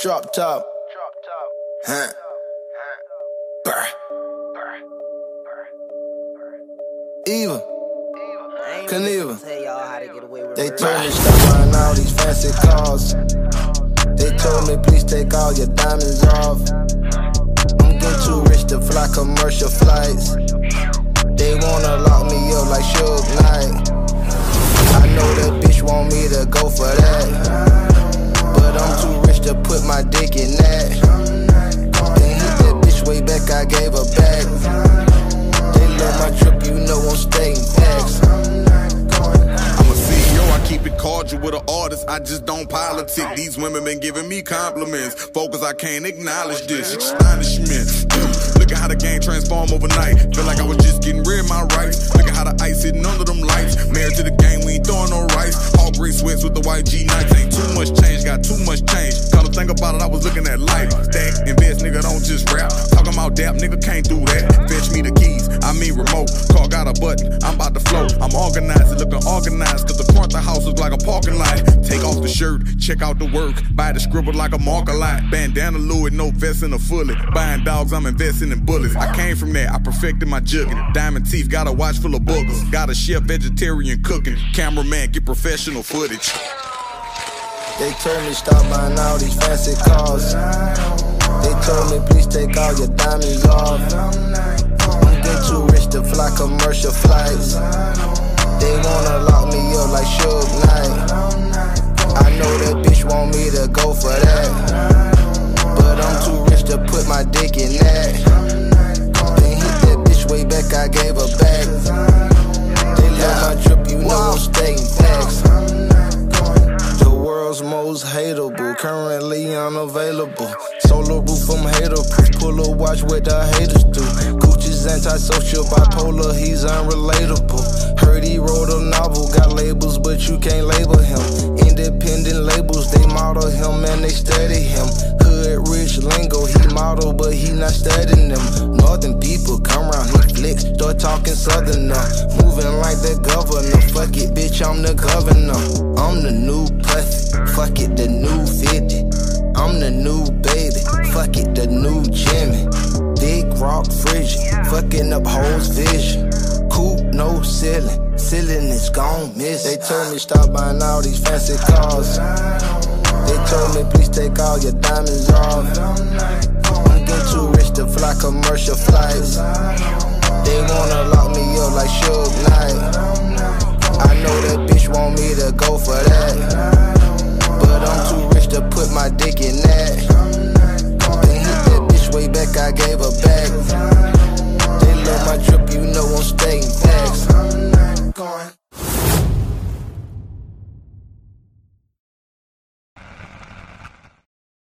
Drop top. Drop top. Huh. Brr. Evel. Knievel. They told me stop buying all these fancy cars. They told me please take all your diamonds off. I'm getting too rich to fly commercial flights. To put my dick in that. Then hit that bitch way back, I gave her back. They love my trip, you know I'm staying facts. I'm a CEO, I keep it cordial with an artist. I just don't politic. These women been giving me compliments. Focus, I can't acknowledge this. Astonishment. Look at how the game transform overnight. Feel like I was just getting rid of my rights. Look at how the ice hitting under them lights. Married to the game, we ain't throwing no rice. All gray sweats with the white G nights. Ain't too much change, got too much change. Think about it, I was looking at life. Stack, invest, nigga, don't just rap. Talking about dap, nigga, can't do that. Fetch me the keys, I mean remote. Car got a button, I'm about to float. I'm organized, looking organized, cause the front of the house is like a parking lot. Take off the shirt, check out the work. Buy the scribble like a marker lot. Bandana Louis, no vest and a fully. Buying dogs, I'm investing in bullets. I came from there, I perfected my jugging. Diamond teeth, got a watch full of boogers. Got a chef vegetarian cooking. Cameraman, get professional footage. They told me stop buying all these fancy cars. They told me please take all your diamonds off. I'm getting too rich to fly commercial flights. They wanna lock me up like Suge Knight. I know that bitch want me to go for that. But I'm too rich to put my dick in that. Currently unavailable. Solo roof, I'm haterproof. Pull a watch what the haters do. Gucci's antisocial, bipolar, he's unrelatable. Heard he wrote a novel, got labels, but you can't label him. Independent labels, they model him and they study him. Hood rich lingo, he model, but he not studying them. Northern people come round, he flex, start talking southerner. Moving like the governor, fuck it, bitch, I'm the governor. I'm the new pussy, fuck it, the new 50. I'm the new baby, fuck it, the new Jimmy. Big rock frigid, fucking up hoes vision. Coupe, no ceiling, ceiling is gone miss. They told me stop buying all these fancy cars. They told me please take all your diamonds off. I'm getting too rich to fly commercial flights. They wanna lock me up like Suge Knight. I know that bitch want me to go for that my dick in that. Then hit that bitch way back, I gave her back.